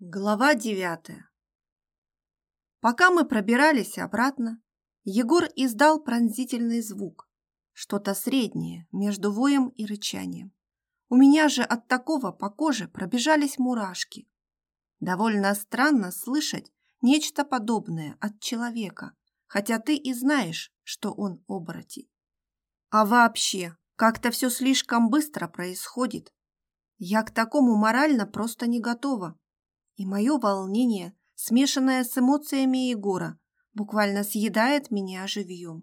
Глава девятая Пока мы пробирались обратно, Егор издал пронзительный звук, что-то среднее между воем и рычанием. У меня же от такого по коже пробежались мурашки. Довольно странно слышать нечто подобное от человека, хотя ты и знаешь, что он оборотень. А вообще, как-то все слишком быстро происходит. Я к такому морально просто не готова и мое волнение, смешанное с эмоциями Егора, буквально съедает меня живьем.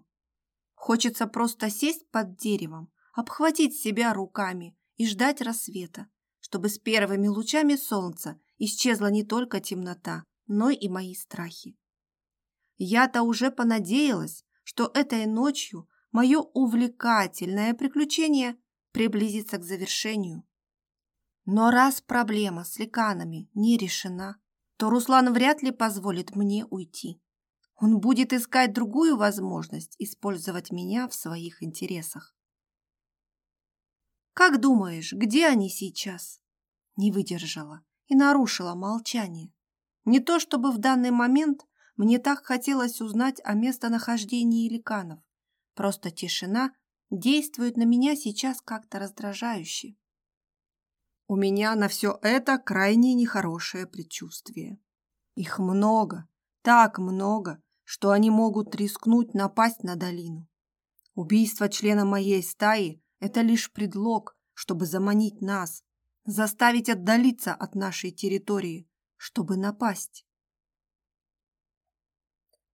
Хочется просто сесть под деревом, обхватить себя руками и ждать рассвета, чтобы с первыми лучами солнца исчезла не только темнота, но и мои страхи. Я-то уже понадеялась, что этой ночью мое увлекательное приключение приблизится к завершению. Но раз проблема с ликанами не решена, то Руслан вряд ли позволит мне уйти. Он будет искать другую возможность использовать меня в своих интересах. «Как думаешь, где они сейчас?» Не выдержала и нарушила молчание. Не то чтобы в данный момент мне так хотелось узнать о местонахождении ликанов. Просто тишина действует на меня сейчас как-то раздражающе. У меня на все это крайне нехорошее предчувствие. Их много, так много, что они могут рискнуть напасть на долину. Убийство члена моей стаи – это лишь предлог, чтобы заманить нас, заставить отдалиться от нашей территории, чтобы напасть.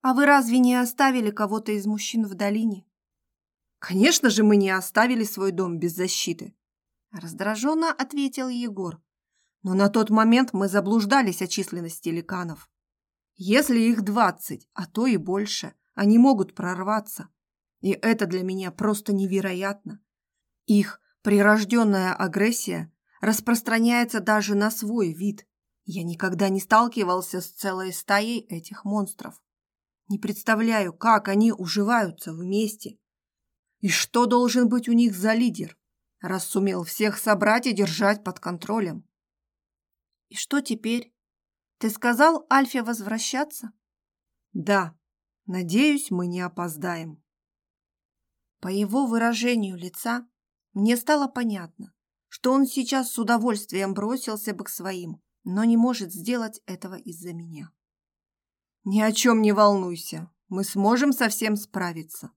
А вы разве не оставили кого-то из мужчин в долине? Конечно же, мы не оставили свой дом без защиты. Раздраженно ответил Егор. Но на тот момент мы заблуждались о численности ликанов. Если их двадцать, а то и больше, они могут прорваться. И это для меня просто невероятно. Их прирожденная агрессия распространяется даже на свой вид. Я никогда не сталкивался с целой стаей этих монстров. Не представляю, как они уживаются вместе. И что должен быть у них за лидер? раз сумел всех собрать и держать под контролем. И что теперь? Ты сказал Альфе возвращаться? Да. Надеюсь, мы не опоздаем. По его выражению лица мне стало понятно, что он сейчас с удовольствием бросился бы к своим, но не может сделать этого из-за меня. «Ни о чем не волнуйся, мы сможем совсем справиться»,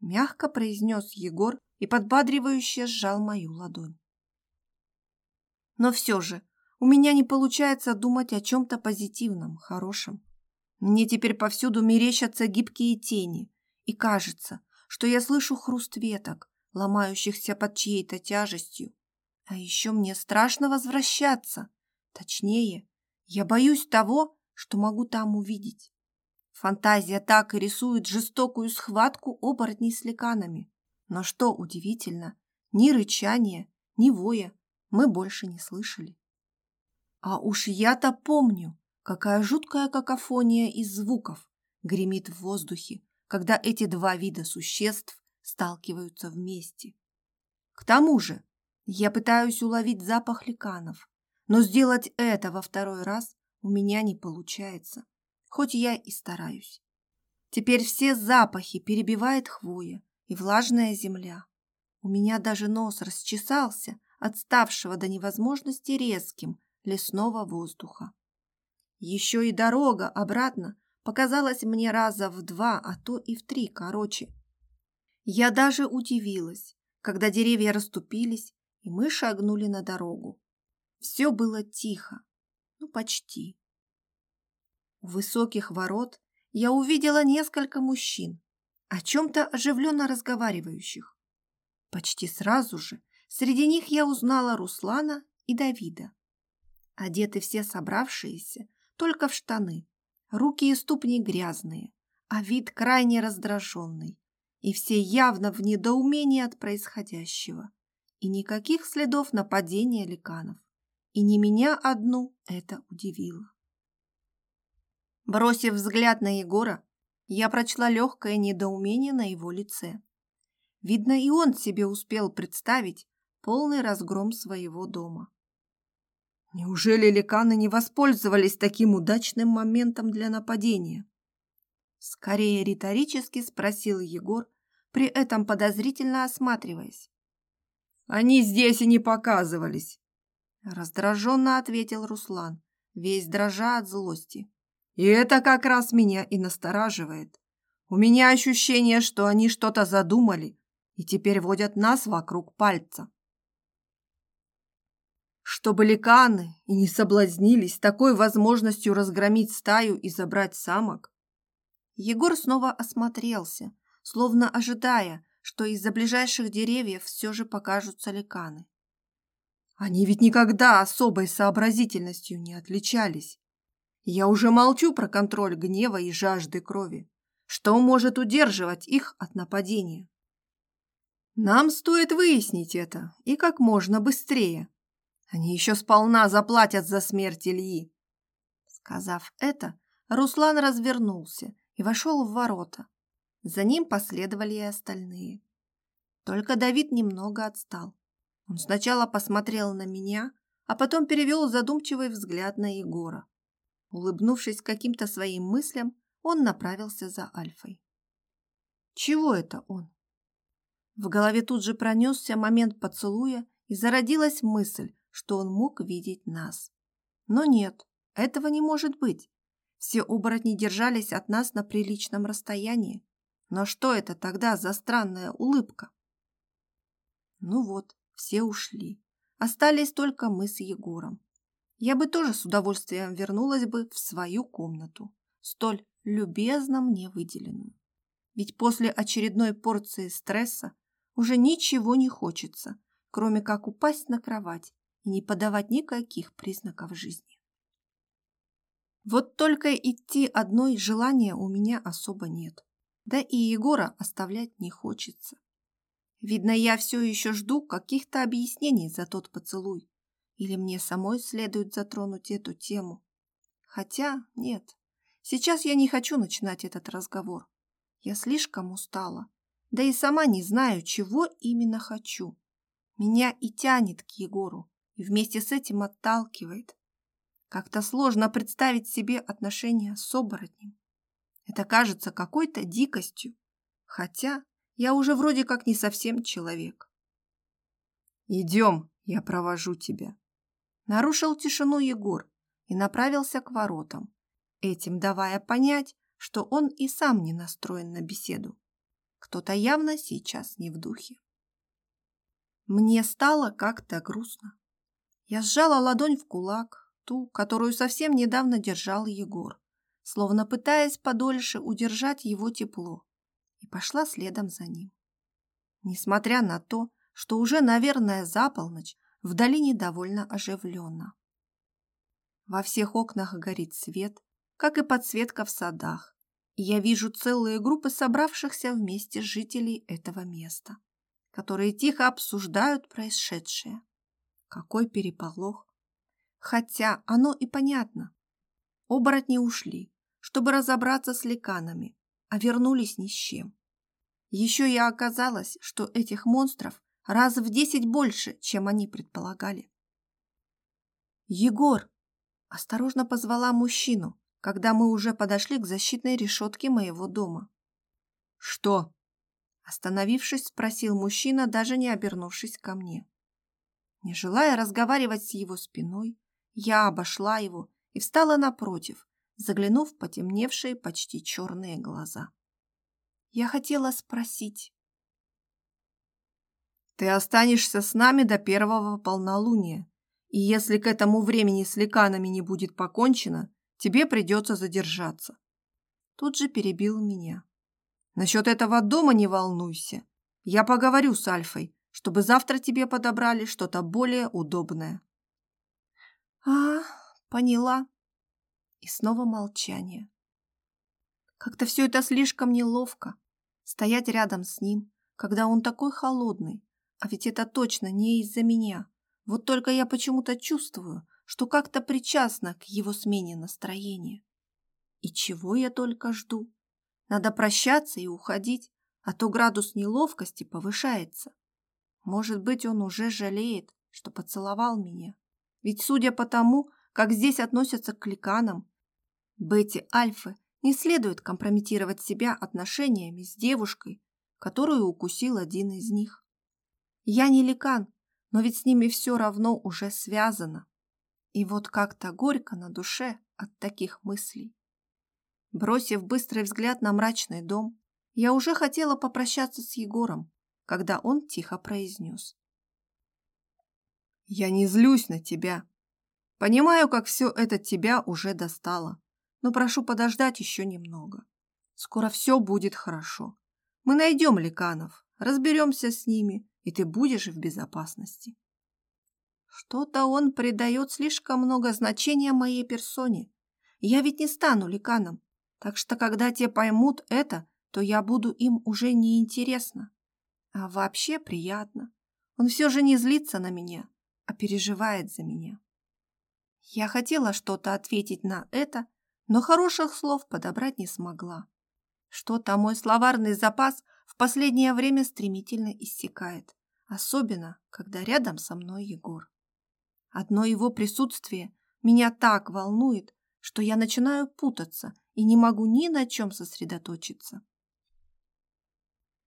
мягко произнес Егор, и подбадривающе сжал мою ладонь. Но все же у меня не получается думать о чем-то позитивном, хорошем. Мне теперь повсюду мерещатся гибкие тени, и кажется, что я слышу хруст веток, ломающихся под чьей-то тяжестью. А еще мне страшно возвращаться. Точнее, я боюсь того, что могу там увидеть. Фантазия так и рисует жестокую схватку оборотней с леканами. Но что удивительно, ни рычания, ни воя мы больше не слышали. А уж я-то помню, какая жуткая какофония из звуков гремит в воздухе, когда эти два вида существ сталкиваются вместе. К тому же я пытаюсь уловить запах ликанов, но сделать это во второй раз у меня не получается, хоть я и стараюсь. Теперь все запахи перебивает хвоя, и влажная земля. У меня даже нос расчесался, отставшего до невозможности резким лесного воздуха. Еще и дорога обратно показалась мне раза в два, а то и в три короче. Я даже удивилась, когда деревья расступились, и мы шагнули на дорогу. Все было тихо, ну почти. У высоких ворот я увидела несколько мужчин, о чем-то оживленно разговаривающих. Почти сразу же среди них я узнала Руслана и Давида. Одеты все собравшиеся, только в штаны. Руки и ступни грязные, а вид крайне раздраженный. И все явно в недоумении от происходящего. И никаких следов нападения ликанов. И не меня одну это удивило. Бросив взгляд на Егора, я прочла легкое недоумение на его лице. Видно, и он себе успел представить полный разгром своего дома. Неужели ликаны не воспользовались таким удачным моментом для нападения? Скорее риторически спросил Егор, при этом подозрительно осматриваясь. «Они здесь и не показывались!» Раздраженно ответил Руслан, весь дрожа от злости. И это как раз меня и настораживает. У меня ощущение, что они что-то задумали и теперь водят нас вокруг пальца. Чтобы ликаны и не соблазнились такой возможностью разгромить стаю и забрать самок. Егор снова осмотрелся, словно ожидая, что из-за ближайших деревьев все же покажутся ликаны. Они ведь никогда особой сообразительностью не отличались. Я уже молчу про контроль гнева и жажды крови. Что может удерживать их от нападения? Нам стоит выяснить это, и как можно быстрее. Они еще сполна заплатят за смерть Ильи. Сказав это, Руслан развернулся и вошел в ворота. За ним последовали и остальные. Только Давид немного отстал. Он сначала посмотрел на меня, а потом перевел задумчивый взгляд на Егора. Улыбнувшись каким-то своим мыслям, он направился за Альфой. Чего это он? В голове тут же пронесся момент поцелуя, и зародилась мысль, что он мог видеть нас. Но нет, этого не может быть. Все оборотни держались от нас на приличном расстоянии. Но что это тогда за странная улыбка? Ну вот, все ушли. Остались только мы с Егором я бы тоже с удовольствием вернулась бы в свою комнату, столь любезно мне выделенную. Ведь после очередной порции стресса уже ничего не хочется, кроме как упасть на кровать и не подавать никаких признаков жизни. Вот только идти одной желания у меня особо нет. Да и Егора оставлять не хочется. Видно, я все еще жду каких-то объяснений за тот поцелуй, или мне самой следует затронуть эту тему? Хотя нет, сейчас я не хочу начинать этот разговор. Я слишком устала, да и сама не знаю, чего именно хочу. Меня и тянет к Егору, и вместе с этим отталкивает. Как-то сложно представить себе отношения с оборотнем. Это кажется какой-то дикостью, хотя я уже вроде как не совсем человек. «Идем, я провожу тебя», Нарушил тишину Егор и направился к воротам, этим давая понять, что он и сам не настроен на беседу. Кто-то явно сейчас не в духе. Мне стало как-то грустно. Я сжала ладонь в кулак, ту, которую совсем недавно держал Егор, словно пытаясь подольше удержать его тепло, и пошла следом за ним. Несмотря на то, что уже, наверное, за полночь, в долине довольно оживленно. Во всех окнах горит свет, как и подсветка в садах. Я вижу целые группы собравшихся вместе жителей этого места, которые тихо обсуждают происшедшее. Какой переполох! Хотя оно и понятно. Оборотни ушли, чтобы разобраться с ликанами, а вернулись ни с чем. Еще я оказалось, что этих монстров раз в десять больше, чем они предполагали. «Егор!» – осторожно позвала мужчину, когда мы уже подошли к защитной решетке моего дома. «Что?» – остановившись, спросил мужчина, даже не обернувшись ко мне. Не желая разговаривать с его спиной, я обошла его и встала напротив, заглянув в потемневшие почти черные глаза. Я хотела спросить, ты останешься с нами до первого полнолуния. И если к этому времени с леканами не будет покончено, тебе придется задержаться. Тут же перебил меня. Насчет этого дома не волнуйся. Я поговорю с Альфой, чтобы завтра тебе подобрали что-то более удобное. А, поняла. И снова молчание. Как-то все это слишком неловко. Стоять рядом с ним, когда он такой холодный, а ведь это точно не из-за меня. Вот только я почему-то чувствую, что как-то причастна к его смене настроения. И чего я только жду? Надо прощаться и уходить, а то градус неловкости повышается. Может быть, он уже жалеет, что поцеловал меня. Ведь судя по тому, как здесь относятся к кликанам, Бетти Альфы не следует компрометировать себя отношениями с девушкой, которую укусил один из них. Я не ликан, но ведь с ними все равно уже связано. И вот как-то горько на душе от таких мыслей. Бросив быстрый взгляд на мрачный дом, я уже хотела попрощаться с Егором, когда он тихо произнес. «Я не злюсь на тебя. Понимаю, как все это тебя уже достало, но прошу подождать еще немного. Скоро все будет хорошо. Мы найдем ликанов, разберемся с ними и ты будешь в безопасности. Что-то он придает слишком много значения моей персоне. Я ведь не стану ликаном, так что когда те поймут это, то я буду им уже неинтересна. А вообще приятно. Он все же не злится на меня, а переживает за меня. Я хотела что-то ответить на это, но хороших слов подобрать не смогла. Что-то мой словарный запас в последнее время стремительно иссякает, особенно, когда рядом со мной Егор. Одно его присутствие меня так волнует, что я начинаю путаться и не могу ни на чем сосредоточиться.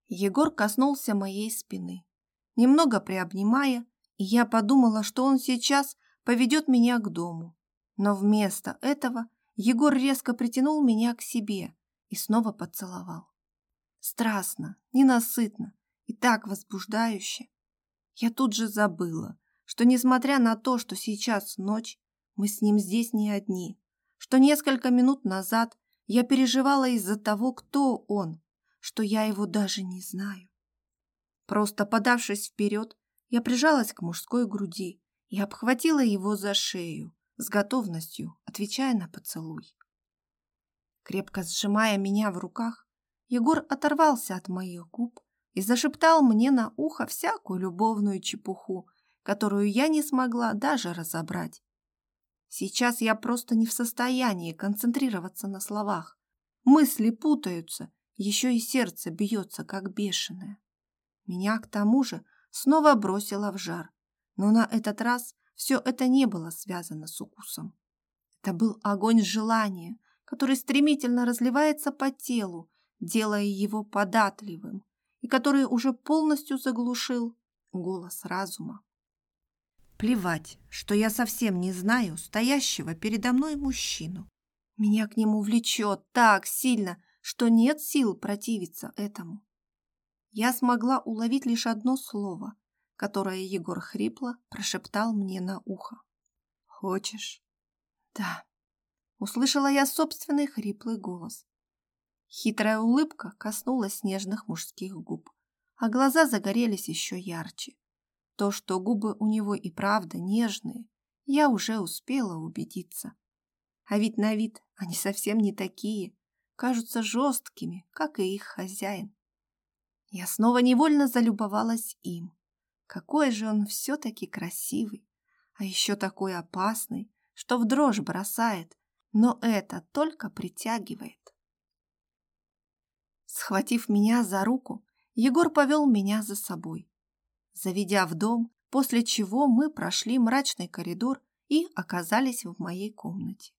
Егор коснулся моей спины, немного приобнимая, и я подумала, что он сейчас поведет меня к дому. Но вместо этого Егор резко притянул меня к себе и снова поцеловал. Страстно, ненасытно и так возбуждающе. Я тут же забыла, что несмотря на то, что сейчас ночь, мы с ним здесь не одни, что несколько минут назад я переживала из-за того, кто он, что я его даже не знаю. Просто подавшись вперед, я прижалась к мужской груди и обхватила его за шею, с готовностью отвечая на поцелуй. Крепко сжимая меня в руках, Егор оторвался от моих губ и зашептал мне на ухо всякую любовную чепуху, которую я не смогла даже разобрать. Сейчас я просто не в состоянии концентрироваться на словах. Мысли путаются, еще и сердце бьется, как бешеное. Меня, к тому же, снова бросило в жар, но на этот раз все это не было связано с укусом. Это был огонь желания, который стремительно разливается по телу, делая его податливым, и который уже полностью заглушил голос разума. Плевать, что я совсем не знаю стоящего передо мной мужчину. Меня к нему влечет так сильно, что нет сил противиться этому. Я смогла уловить лишь одно слово, которое Егор хрипло прошептал мне на ухо. «Хочешь?» «Да». Услышала я собственный хриплый голос, Хитрая улыбка коснулась нежных мужских губ, а глаза загорелись еще ярче. То, что губы у него и правда нежные, я уже успела убедиться. А ведь на вид они совсем не такие, кажутся жесткими, как и их хозяин. Я снова невольно залюбовалась им. Какой же он все-таки красивый, а еще такой опасный, что в дрожь бросает, но это только притягивает. Схватив меня за руку, Егор повел меня за собой, заведя в дом, после чего мы прошли мрачный коридор и оказались в моей комнате.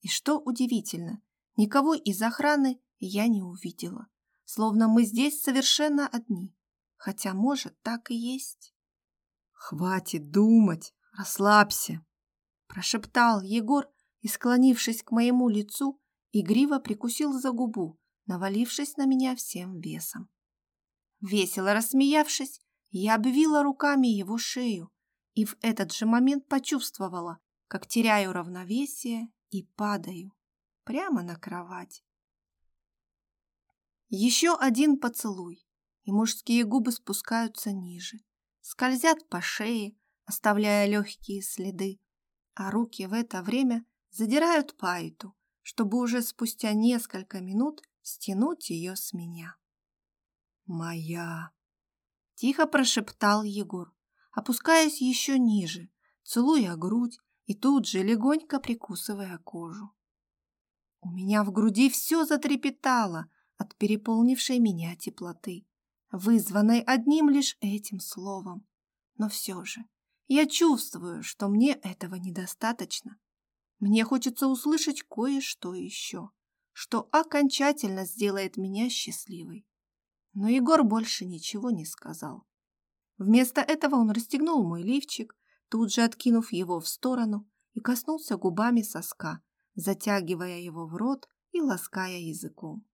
И что удивительно, никого из охраны я не увидела, словно мы здесь совершенно одни, хотя, может, так и есть. «Хватит думать, расслабься!» прошептал Егор и, склонившись к моему лицу, игриво прикусил за губу, навалившись на меня всем весом. Весело рассмеявшись, я обвила руками его шею и в этот же момент почувствовала, как теряю равновесие и падаю прямо на кровать. Еще один поцелуй, и мужские губы спускаются ниже, скользят по шее, оставляя легкие следы, а руки в это время задирают паэту, чтобы уже спустя несколько минут стянуть ее с меня. «Моя!» — тихо прошептал Егор, опускаясь еще ниже, целуя грудь и тут же легонько прикусывая кожу. У меня в груди все затрепетало от переполнившей меня теплоты, вызванной одним лишь этим словом. Но все же я чувствую, что мне этого недостаточно. Мне хочется услышать кое-что еще что окончательно сделает меня счастливой. Но Егор больше ничего не сказал. Вместо этого он расстегнул мой лифчик, тут же откинув его в сторону и коснулся губами соска, затягивая его в рот и лаская языком.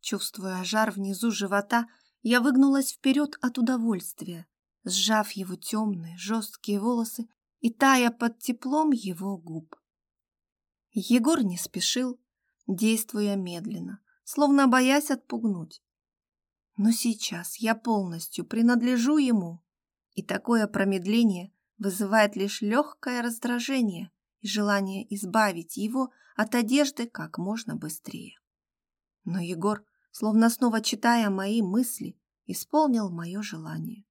Чувствуя жар внизу живота, я выгнулась вперед от удовольствия, сжав его темные жесткие волосы и тая под теплом его губ. Егор не спешил, действуя медленно, словно боясь отпугнуть. Но сейчас я полностью принадлежу ему, и такое промедление вызывает лишь легкое раздражение и желание избавить его от одежды как можно быстрее. Но Егор, словно снова читая мои мысли, исполнил мое желание.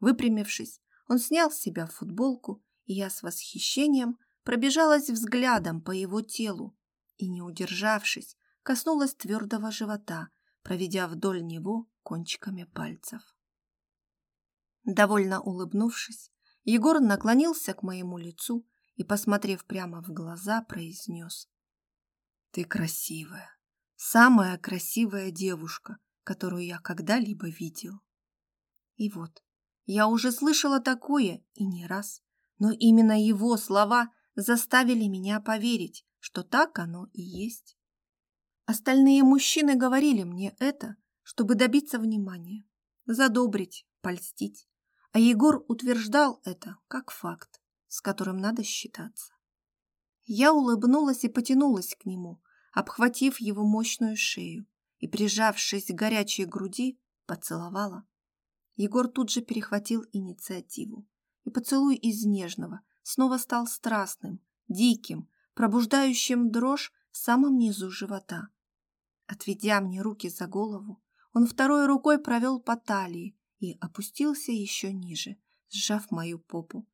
Выпрямившись, он снял с себя футболку, и я с восхищением – пробежалась взглядом по его телу и, не удержавшись, коснулась твердого живота, проведя вдоль него кончиками пальцев. Довольно улыбнувшись, Егор наклонился к моему лицу и, посмотрев прямо в глаза, произнес. «Ты красивая, самая красивая девушка, которую я когда-либо видел». И вот, я уже слышала такое и не раз, но именно его слова заставили меня поверить, что так оно и есть. Остальные мужчины говорили мне это, чтобы добиться внимания, задобрить, польстить. А Егор утверждал это как факт, с которым надо считаться. Я улыбнулась и потянулась к нему, обхватив его мощную шею и, прижавшись к горячей груди, поцеловала. Егор тут же перехватил инициативу, и поцелуй из нежного снова стал страстным, диким, пробуждающим дрожь в самом низу живота. Отведя мне руки за голову, он второй рукой провел по талии и опустился еще ниже, сжав мою попу.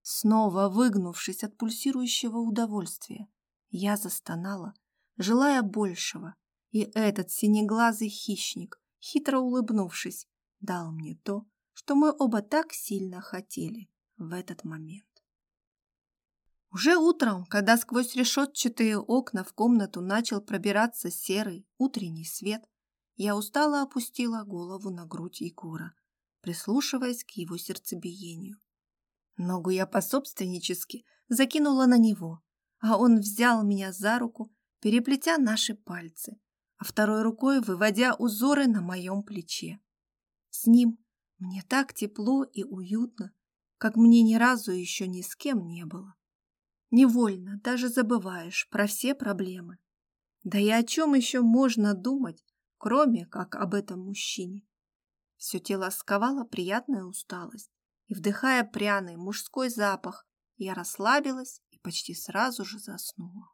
Снова выгнувшись от пульсирующего удовольствия, я застонала, желая большего, и этот синеглазый хищник, хитро улыбнувшись, дал мне то, что мы оба так сильно хотели в этот момент. Уже утром, когда сквозь решетчатые окна в комнату начал пробираться серый утренний свет, я устало опустила голову на грудь Егора, прислушиваясь к его сердцебиению. Ногу я пособственнически закинула на него, а он взял меня за руку, переплетя наши пальцы, а второй рукой выводя узоры на моем плече. С ним мне так тепло и уютно, как мне ни разу еще ни с кем не было. Невольно даже забываешь про все проблемы. Да и о чем еще можно думать, кроме как об этом мужчине? Все тело сковала приятная усталость, и, вдыхая пряный мужской запах, я расслабилась и почти сразу же заснула.